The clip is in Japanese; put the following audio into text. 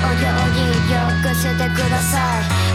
お行よくしてください。